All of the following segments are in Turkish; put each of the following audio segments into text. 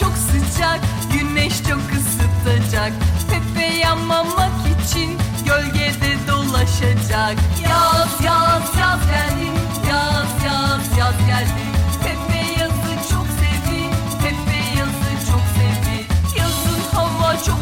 çok sıcak. Güneş çok ısıtacak. Pepe yanmamak için gölgede dolaşacak. Yaz yaz yaz geldi. Yaz yaz yaz geldi. Pepe yazı çok sevdi. Pepe yazı çok sevdi. Yazın hava çok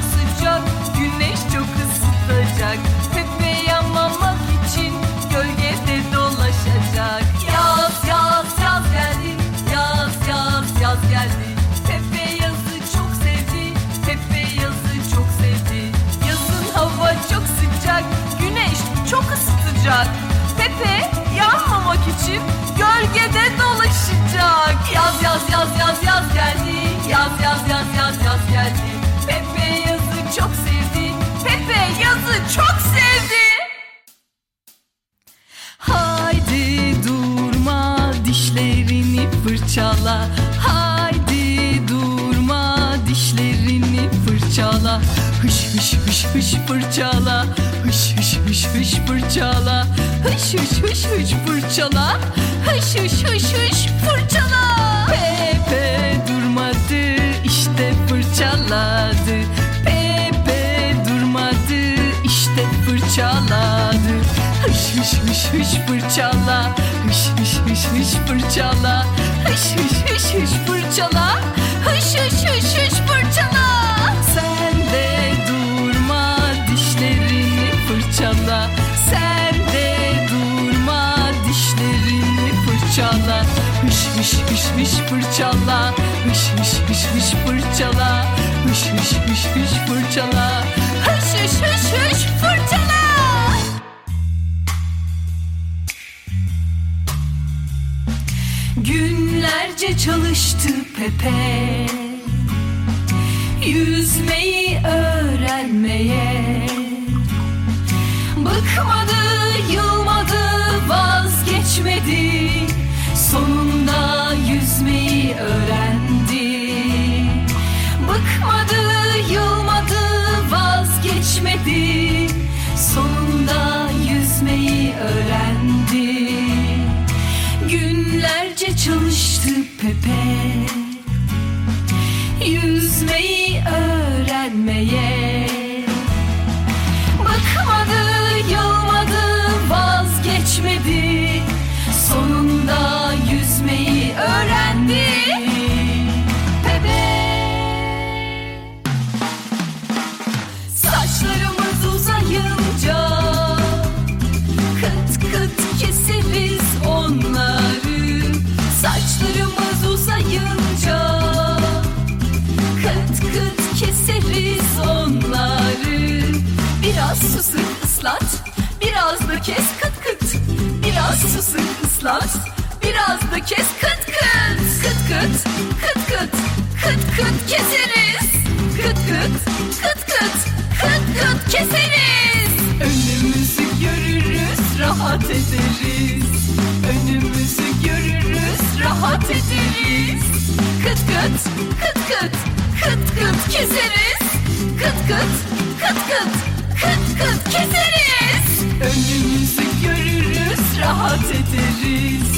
Haydi durma dişlerini fırçala. Hış hış hış hış fırçala. Hış hış hış hış fırçala. Hış hış hış hış fırçala. Hış hış hış hış fırçala Hış hış hış fırçala Hış hış hış hış fırçala Hış hış hış hış fırçala Hış hış hış hış fırçala Sen de durma dişlerini fırçala Sen de durma dişlerini fırçala Hış hış hış hış fırçala Hış hış hış hış fırçala Hış hış hış hış fırçala Hış hış hış hış fırçala Günlerce çalıştı Pepe. Yüzmeyi öğrenmeye. Bıkmadı, Yüzmeyi öğrenmeye ıslat. Biraz da kes kıt kıt. Biraz su sık ıslat. Biraz da kes kıt kıt. Kıt kıt kıt kıt. Kıt kıt keseriz. Kıt kıt kıt kıt. Kıt kıt keseriz. Önümüzü görürüz rahat ederiz. Önümüzü görürüz rahat ederiz. Kıt kıt kıt kıt. Kıt kıt keseriz. Kıt kıt kıt kıt Kıt keseriz. Önümüzü görürüz rahat ederiz.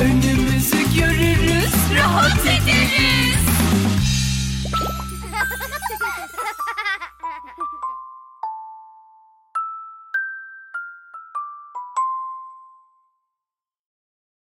Önümüzü görürüz rahat ederiz